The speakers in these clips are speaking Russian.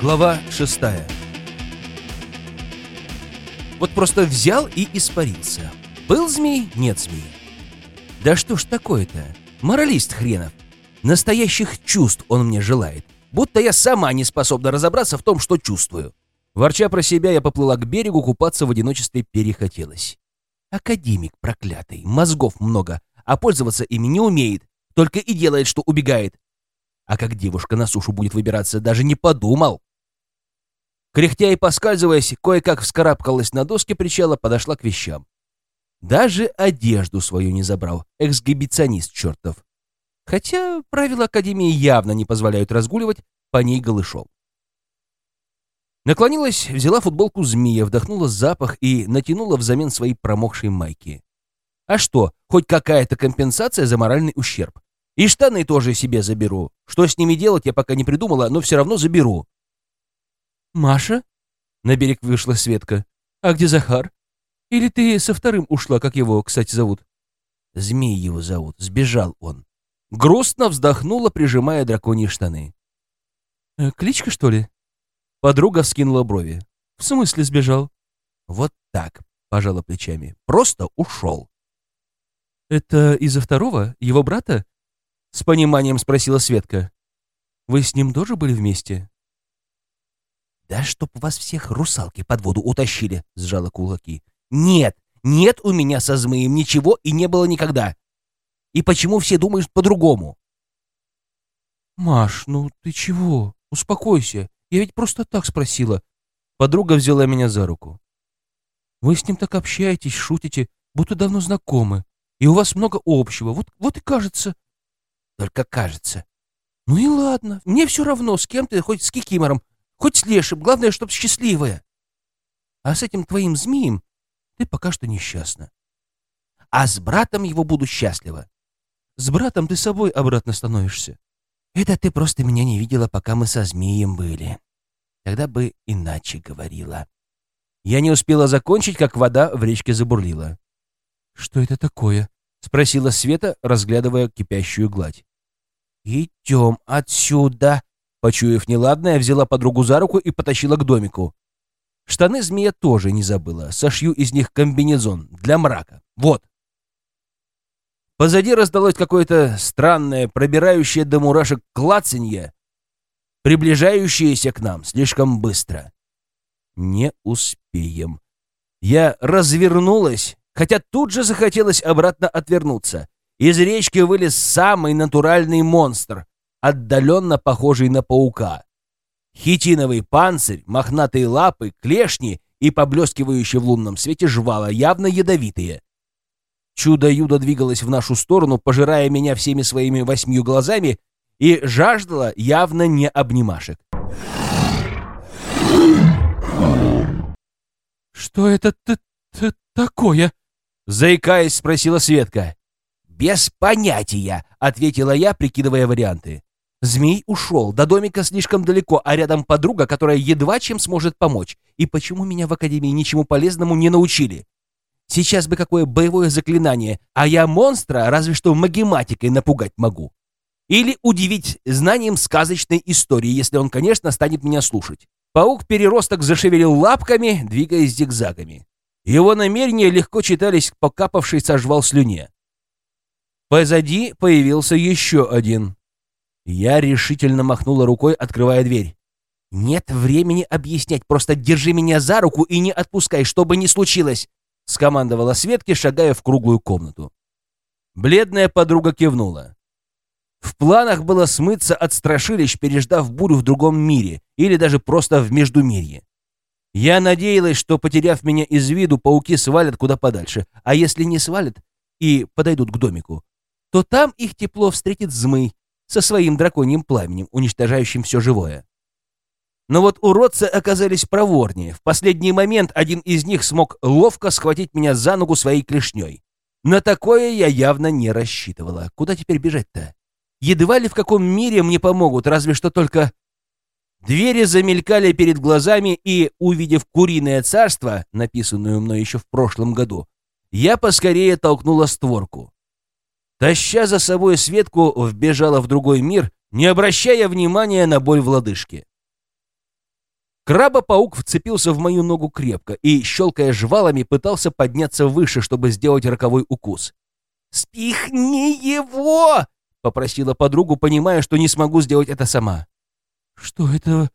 Глава шестая. Вот просто взял и испарился. Был змей, нет змеи. Да что ж такое-то? Моралист хренов. Настоящих чувств он мне желает. Будто я сама не способна разобраться в том, что чувствую. Ворча про себя, я поплыла к берегу, купаться в одиночестве перехотелось. Академик проклятый, мозгов много, а пользоваться ими не умеет, только и делает, что убегает. А как девушка на сушу будет выбираться, даже не подумал. Кряхтя и поскальзываясь, кое-как вскарабкалась на доске причала, подошла к вещам. Даже одежду свою не забрал, эксгибиционист чертов. Хотя правила Академии явно не позволяют разгуливать по ней голышом. Наклонилась, взяла футболку змея, вдохнула запах и натянула взамен своей промокшей майки. А что, хоть какая-то компенсация за моральный ущерб. И штаны тоже себе заберу. Что с ними делать, я пока не придумала, но все равно заберу. «Маша?» — на берег вышла Светка. «А где Захар? Или ты со вторым ушла, как его, кстати, зовут?» «Змей его зовут. Сбежал он». Грустно вздохнула, прижимая драконьи штаны. «Э, «Кличка, что ли?» Подруга вскинула брови. «В смысле сбежал?» «Вот так», — пожала плечами. «Просто ушел». «Это из-за второго? Его брата?» С пониманием спросила Светка. «Вы с ним тоже были вместе?» «Да чтоб вас всех русалки под воду утащили!» — сжала кулаки. «Нет, нет у меня со змеем ничего и не было никогда. И почему все думают по-другому?» «Маш, ну ты чего? Успокойся. Я ведь просто так спросила». Подруга взяла меня за руку. «Вы с ним так общаетесь, шутите, будто давно знакомы, и у вас много общего. Вот, вот и кажется...» «Только кажется». «Ну и ладно, мне все равно, с кем ты, хоть с Кикимором, Хоть с лешим, главное, чтоб счастливая. А с этим твоим змеем ты пока что несчастна. А с братом его буду счастлива. С братом ты собой обратно становишься. Это ты просто меня не видела, пока мы со змеем были. Тогда бы иначе говорила. Я не успела закончить, как вода в речке забурлила. «Что это такое?» — спросила Света, разглядывая кипящую гладь. «Идем отсюда!» Почуяв неладное, взяла подругу за руку и потащила к домику. Штаны змея тоже не забыла. Сошью из них комбинезон для мрака. Вот. Позади раздалось какое-то странное, пробирающее до мурашек клацанье, приближающееся к нам слишком быстро. Не успеем. Я развернулась, хотя тут же захотелось обратно отвернуться. Из речки вылез самый натуральный монстр, отдаленно похожий на паука. Хитиновый панцирь, мохнатые лапы, клешни и поблескивающие в лунном свете жвала, явно ядовитые. Чудо-юдо двигалось в нашу сторону, пожирая меня всеми своими восьмью глазами, и жаждала явно не обнимашек. «Что это такое?» — заикаясь, спросила Светка. «Без понятия», — ответила я, прикидывая варианты. Змей ушел, до домика слишком далеко, а рядом подруга, которая едва чем сможет помочь. И почему меня в академии ничему полезному не научили? Сейчас бы какое боевое заклинание, а я монстра разве что магематикой напугать могу. Или удивить знанием сказочной истории, если он, конечно, станет меня слушать. Паук-переросток зашевелил лапками, двигаясь зигзагами. Его намерения легко читались по капавшей со жвал слюне. Позади появился еще один. Я решительно махнула рукой, открывая дверь. «Нет времени объяснять, просто держи меня за руку и не отпускай, что бы ни случилось!» — скомандовала Светке, шагая в круглую комнату. Бледная подруга кивнула. В планах было смыться от страшилищ, переждав бурю в другом мире или даже просто в Междумирье. Я надеялась, что, потеряв меня из виду, пауки свалят куда подальше, а если не свалят и подойдут к домику, то там их тепло встретит змый, со своим драконьим пламенем, уничтожающим все живое. Но вот уродцы оказались проворнее. В последний момент один из них смог ловко схватить меня за ногу своей клешней. На такое я явно не рассчитывала. Куда теперь бежать-то? Едва ли в каком мире мне помогут, разве что только... Двери замелькали перед глазами, и, увидев «Куриное царство», написанную мной еще в прошлом году, я поскорее толкнула створку. Таща за собой Светку, вбежала в другой мир, не обращая внимания на боль в лодыжке. Краба-паук вцепился в мою ногу крепко и, щелкая жвалами, пытался подняться выше, чтобы сделать роковой укус. «Спихни его!» — попросила подругу, понимая, что не смогу сделать это сама. «Что это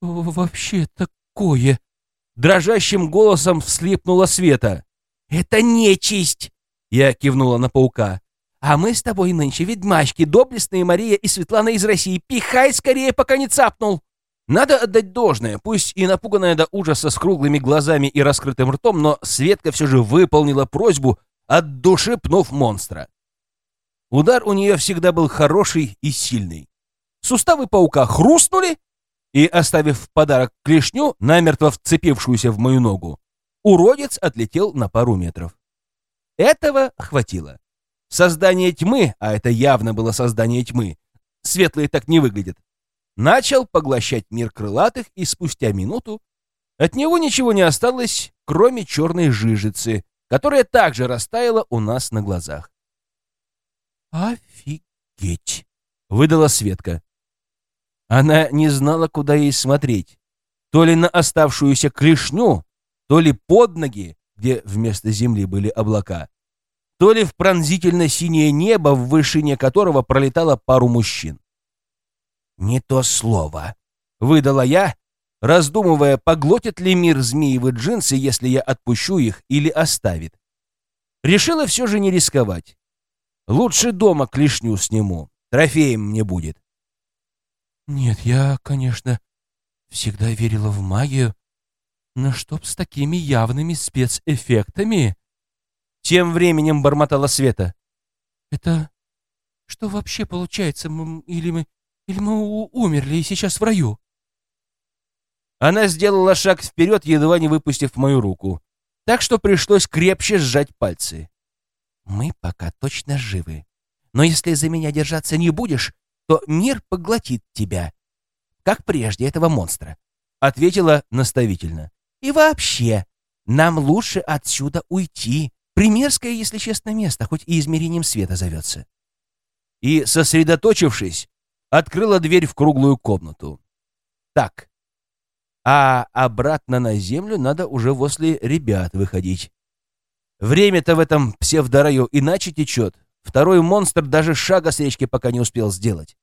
вообще такое?» Дрожащим голосом вслипнула Света. «Это нечисть!» — я кивнула на паука. «А мы с тобой нынче ведьмачки, доблестные Мария и Светлана из России. Пихай скорее, пока не цапнул!» Надо отдать должное, пусть и напуганная до ужаса с круглыми глазами и раскрытым ртом, но Светка все же выполнила просьбу, от души пнув монстра. Удар у нее всегда был хороший и сильный. Суставы паука хрустнули, и, оставив в подарок клешню, намертво вцепившуюся в мою ногу, уродец отлетел на пару метров. Этого хватило. Создание тьмы, а это явно было создание тьмы, светлые так не выглядят, начал поглощать мир крылатых, и спустя минуту от него ничего не осталось, кроме черной жижицы, которая также растаяла у нас на глазах. «Офигеть!» — выдала Светка. Она не знала, куда ей смотреть. То ли на оставшуюся клешню, то ли под ноги, где вместо земли были облака, то ли в пронзительно-синее небо, в вышине которого пролетало пару мужчин. «Не то слово», — выдала я, раздумывая, поглотит ли мир змеевы джинсы, если я отпущу их или оставит. Решила все же не рисковать. Лучше дома клешню сниму, трофеем мне будет. Нет, я, конечно, всегда верила в магию, но чтоб с такими явными спецэффектами... Тем временем бормотала Света. Это что вообще получается? Или мы, или мы умерли и сейчас в раю? Она сделала шаг вперед, едва не выпустив мою руку, так что пришлось крепче сжать пальцы. Мы пока точно живы. Но если за меня держаться не будешь, то мир поглотит тебя, как прежде этого монстра», — ответила наставительно. «И вообще, нам лучше отсюда уйти. Примерское, если честно, место, хоть и измерением света зовется». И, сосредоточившись, открыла дверь в круглую комнату. «Так, а обратно на землю надо уже возле ребят выходить. Время-то в этом псевдораю иначе течет. Второй монстр даже шага с речки пока не успел сделать.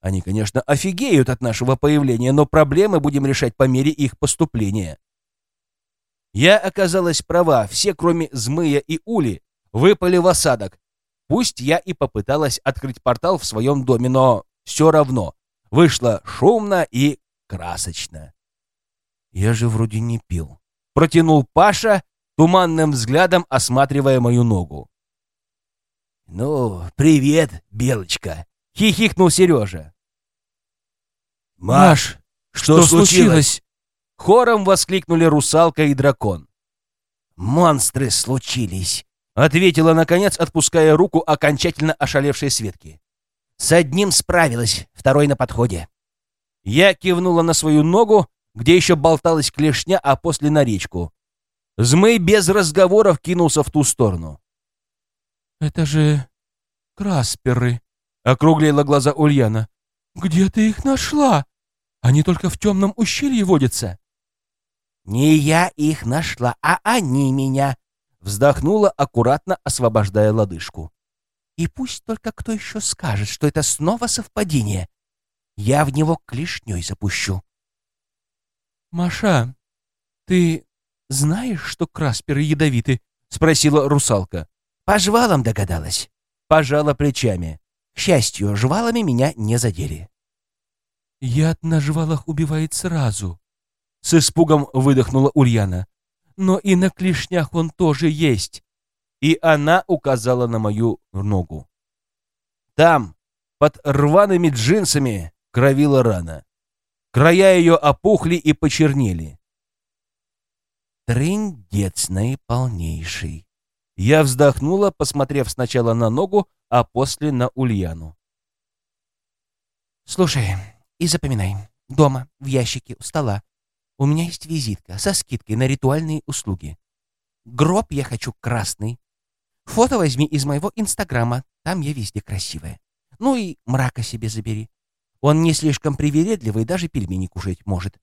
Они, конечно, офигеют от нашего появления, но проблемы будем решать по мере их поступления. Я оказалась права, все, кроме Змыя и Ули, выпали в осадок. Пусть я и попыталась открыть портал в своем доме, но все равно вышло шумно и красочно. Я же вроде не пил. Протянул Паша, туманным взглядом осматривая мою ногу. «Ну, привет, Белочка!» — хихикнул Сережа. «Маш, что, что случилось?» Хором воскликнули русалка и дракон. «Монстры случились», — ответила, наконец, отпуская руку окончательно ошалевшей Светки. «С одним справилась, второй на подходе». Я кивнула на свою ногу, где еще болталась клешня, а после на речку. Змей без разговоров кинулся в ту сторону. «Это же красперы», — округлила глаза Ульяна. «Где ты их нашла?» Они только в темном ущелье водятся. Не я их нашла, а они меня, вздохнула, аккуратно освобождая лодыжку. И пусть только кто еще скажет, что это снова совпадение. Я в него клешней запущу. Маша, ты знаешь, что красперы ядовиты? спросила русалка. По жвалам догадалась. Пожала плечами. К счастью, жвалами меня не задели. Яд на жвалах убивает сразу. С испугом выдохнула Ульяна. Но и на клешнях он тоже есть. И она указала на мою ногу. Там, под рваными джинсами, кровила рана. Края ее опухли и почернели. Трындец наиполнейший. Я вздохнула, посмотрев сначала на ногу, а после на Ульяну. «Слушай, и запоминай. Дома, в ящике, у стола. У меня есть визитка со скидкой на ритуальные услуги. Гроб я хочу красный. Фото возьми из моего инстаграма, там я везде красивая. Ну и мрака себе забери. Он не слишком привередливый, даже пельмени кушать может.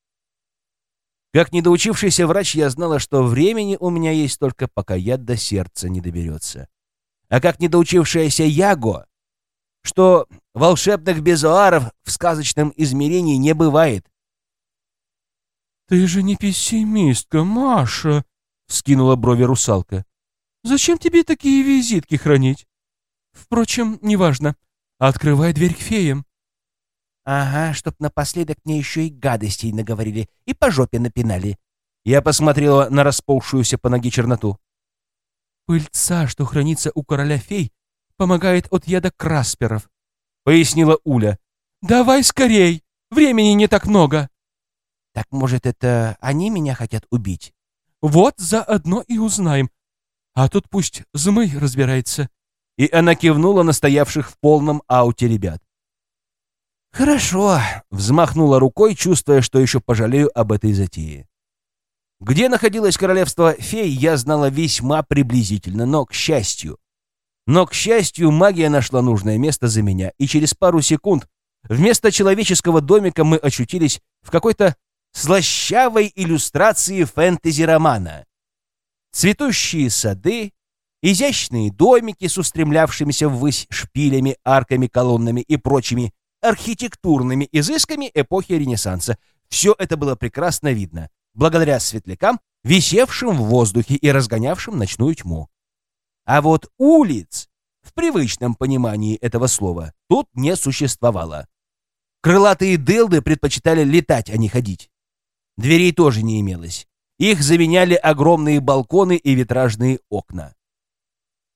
Как недоучившийся врач, я знала, что времени у меня есть только, пока яд до сердца не доберется. А как недоучившаяся Яго, что волшебных безуаров в сказочном измерении не бывает. «Ты же не пессимистка, Маша!» — скинула брови русалка. «Зачем тебе такие визитки хранить? Впрочем, неважно. Открывай дверь к феям. Ага, чтоб напоследок мне еще и гадостей наговорили и по жопе напинали. Я посмотрела на расползшуюся по ноге черноту. Пыльца, что хранится у короля фей, помогает от яда красперов, — пояснила Уля. Давай скорей, времени не так много. Так, может, это они меня хотят убить? Вот заодно и узнаем. А тут пусть Змый разбирается. И она кивнула на стоявших в полном ауте ребят. «Хорошо», — взмахнула рукой, чувствуя, что еще пожалею об этой затее. Где находилось королевство фей, я знала весьма приблизительно, но к счастью. Но, к счастью, магия нашла нужное место за меня, и через пару секунд вместо человеческого домика мы очутились в какой-то слащавой иллюстрации фэнтези-романа. Цветущие сады, изящные домики с устремлявшимися ввысь шпилями, арками, колоннами и прочими архитектурными изысками эпохи Ренессанса. Все это было прекрасно видно, благодаря светлякам, висевшим в воздухе и разгонявшим ночную тьму. А вот улиц, в привычном понимании этого слова, тут не существовало. Крылатые дылды предпочитали летать, а не ходить. Дверей тоже не имелось. Их заменяли огромные балконы и витражные окна.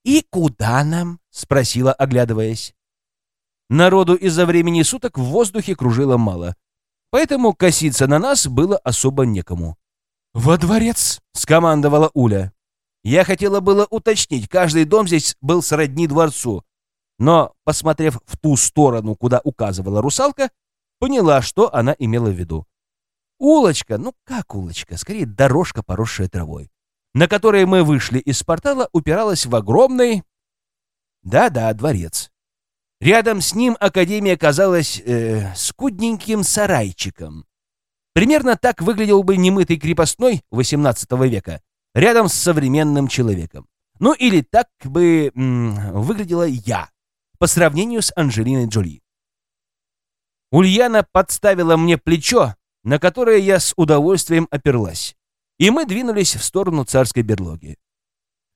«И куда нам?» — спросила, оглядываясь. Народу из-за времени суток в воздухе кружило мало, поэтому коситься на нас было особо некому. «Во дворец!» — скомандовала Уля. Я хотела было уточнить, каждый дом здесь был сродни дворцу, но, посмотрев в ту сторону, куда указывала русалка, поняла, что она имела в виду. Улочка, ну как улочка, скорее дорожка, поросшая травой, на которой мы вышли из портала, упиралась в огромный... Да-да, дворец. Рядом с ним Академия казалась э, скудненьким сарайчиком. Примерно так выглядел бы немытый крепостной XVIII века рядом с современным человеком. Ну или так бы м, выглядела я по сравнению с Анджелиной Джоли. Ульяна подставила мне плечо, на которое я с удовольствием оперлась, и мы двинулись в сторону царской берлоги.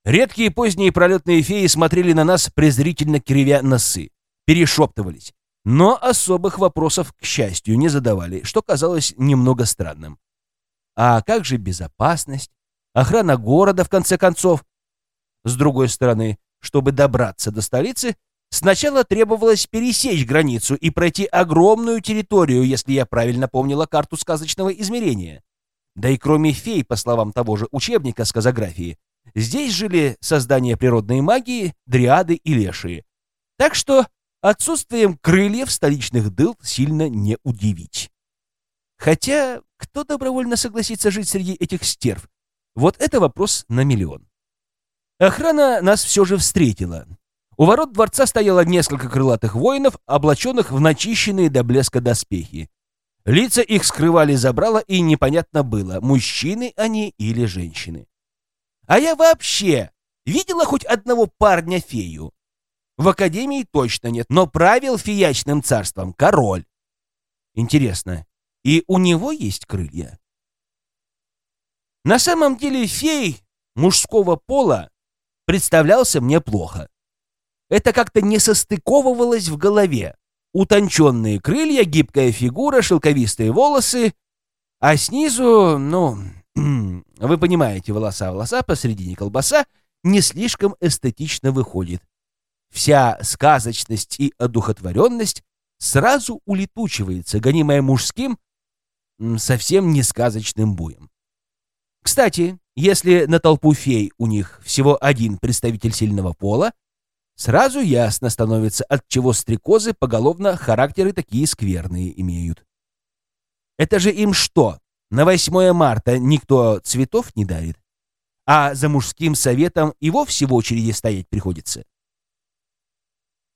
Редкие поздние пролетные феи смотрели на нас, презрительно кривя носы перешептывались, но особых вопросов, к счастью, не задавали, что казалось немного странным. А как же безопасность, охрана города, в конце концов? С другой стороны, чтобы добраться до столицы, сначала требовалось пересечь границу и пройти огромную территорию, если я правильно помнила карту сказочного измерения. Да и кроме фей, по словам того же учебника сказографии, здесь жили создания природной магии, дриады и лешие. Так что Отсутствием крыльев столичных дыл сильно не удивить. Хотя, кто добровольно согласится жить среди этих стерв? Вот это вопрос на миллион. Охрана нас все же встретила. У ворот дворца стояло несколько крылатых воинов, облаченных в начищенные до блеска доспехи. Лица их скрывали забрала, и непонятно было, мужчины они или женщины. А я вообще видела хоть одного парня-фею? В Академии точно нет, но правил фиячным царством король. Интересно, и у него есть крылья? На самом деле фей мужского пола представлялся мне плохо. Это как-то не состыковывалось в голове. Утонченные крылья, гибкая фигура, шелковистые волосы, а снизу, ну, вы понимаете, волоса-волоса, посредине колбаса, не слишком эстетично выходит вся сказочность и одухотворенность сразу улетучивается, гонимая мужским, совсем не сказочным буем. Кстати, если на толпу фей у них всего один представитель сильного пола, сразу ясно становится, от чего стрекозы поголовно характеры такие скверные имеют. Это же им что, на 8 марта никто цветов не дарит? А за мужским советом и вовсе в очереди стоять приходится.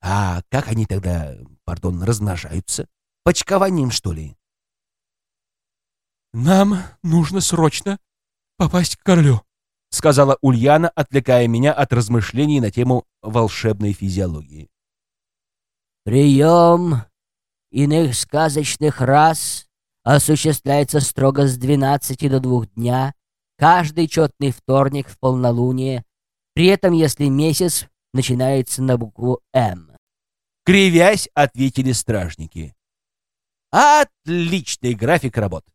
А как они тогда, пардон, размножаются? Почкованием, что ли? «Нам нужно срочно попасть к королю», — сказала Ульяна, отвлекая меня от размышлений на тему волшебной физиологии. «Прием иных сказочных рас осуществляется строго с 12 до 2 дня, каждый четный вторник в полнолуние, при этом если месяц начинается на букву «М». Кривясь, ответили стражники. Отличный график работ.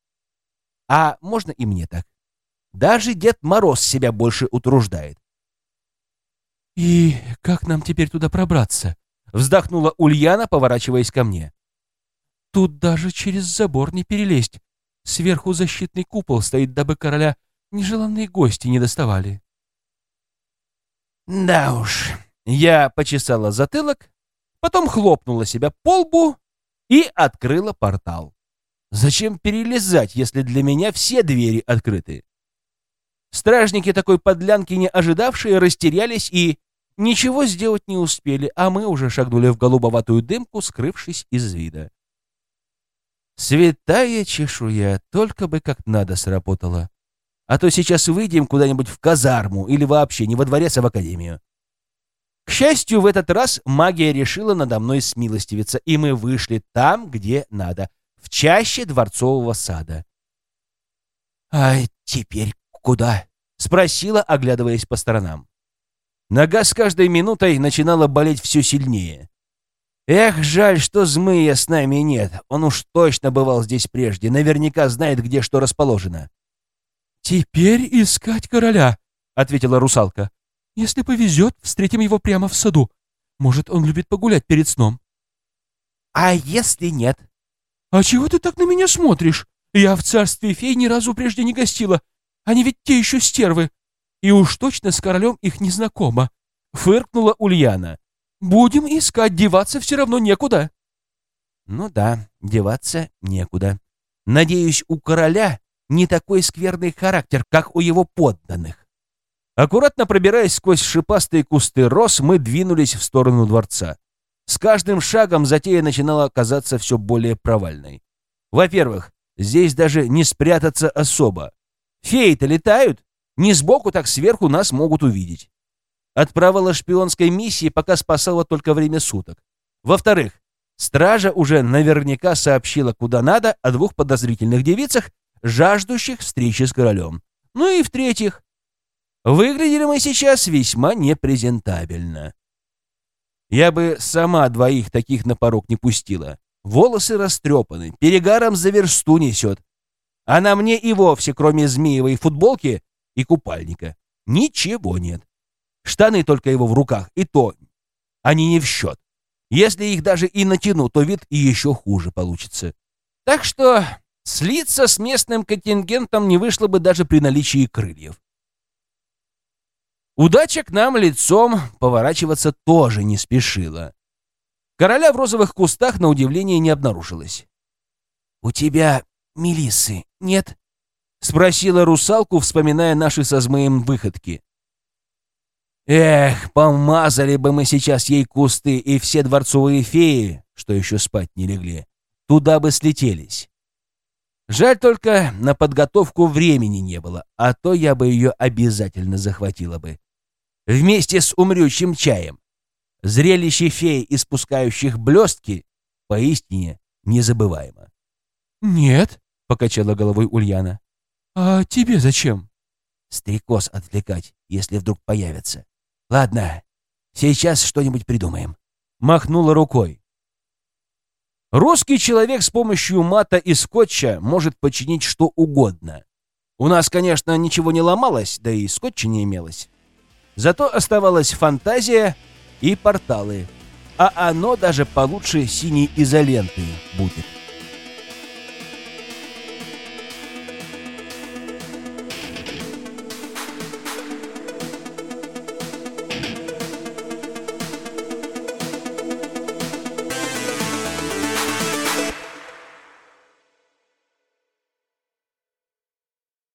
А можно и мне так? Даже Дед Мороз себя больше утруждает. «И как нам теперь туда пробраться?» — вздохнула Ульяна, поворачиваясь ко мне. «Тут даже через забор не перелезть. Сверху защитный купол стоит, дабы короля нежеланные гости не доставали». «Да уж». Я почесала затылок, потом хлопнула себя по лбу и открыла портал. Зачем перелезать, если для меня все двери открыты? Стражники такой подлянки не ожидавшие растерялись и ничего сделать не успели, а мы уже шагнули в голубоватую дымку, скрывшись из вида. Святая чешуя, только бы как надо сработала. А то сейчас выйдем куда-нибудь в казарму или вообще не во дворец, а в академию. К счастью, в этот раз магия решила надо мной смилостивиться, и мы вышли там, где надо, в чаще дворцового сада. «А теперь куда?» — спросила, оглядываясь по сторонам. Нога с каждой минутой начинала болеть все сильнее. Эх, жаль, что змея с нами нет. Он уж точно бывал здесь прежде, наверняка знает, где что расположено. «Теперь искать короля», — ответила русалка. Если повезет, встретим его прямо в саду. Может, он любит погулять перед сном. А если нет? А чего ты так на меня смотришь? Я в царстве фей ни разу прежде не гостила. Они ведь те еще стервы. И уж точно с королем их не знакомо. Фыркнула Ульяна. Будем искать, деваться все равно некуда. Ну да, деваться некуда. Надеюсь, у короля не такой скверный характер, как у его подданных. Аккуратно пробираясь сквозь шипастые кусты роз, мы двинулись в сторону дворца. С каждым шагом затея начинала казаться все более провальной. Во-первых, здесь даже не спрятаться особо. Феи-то летают, не сбоку, так сверху нас могут увидеть. От провала шпионской миссии пока спасало только время суток. Во-вторых, стража уже наверняка сообщила куда надо о двух подозрительных девицах, жаждущих встречи с королем. Ну и в-третьих, Выглядели мы сейчас весьма непрезентабельно. Я бы сама двоих таких на порог не пустила. Волосы растрепаны, перегаром за версту несет. А на мне и вовсе, кроме змеевой футболки и купальника, ничего нет. Штаны только его в руках, и то они не в счет. Если их даже и натяну, то вид и еще хуже получится. Так что слиться с местным контингентом не вышло бы даже при наличии крыльев. Удача к нам лицом поворачиваться тоже не спешила. Короля в розовых кустах, на удивление, не обнаружилось. «У тебя Мелиссы нет?» — спросила русалку, вспоминая наши со змеем выходки. «Эх, помазали бы мы сейчас ей кусты, и все дворцовые феи, что еще спать не легли, туда бы слетелись. Жаль только, на подготовку времени не было, а то я бы ее обязательно захватила бы вместе с умрющим чаем. Зрелище фей, испускающих блестки, поистине незабываемо. «Нет», — покачала головой Ульяна. «А тебе зачем?» «Стрекоз отвлекать, если вдруг появится. Ладно, сейчас что-нибудь придумаем». Махнула рукой. Русский человек с помощью мата и скотча может починить что угодно. У нас, конечно, ничего не ломалось, да и скотча не имелось. Зато оставалась фантазия и порталы. А оно даже получше синей изоленты будет.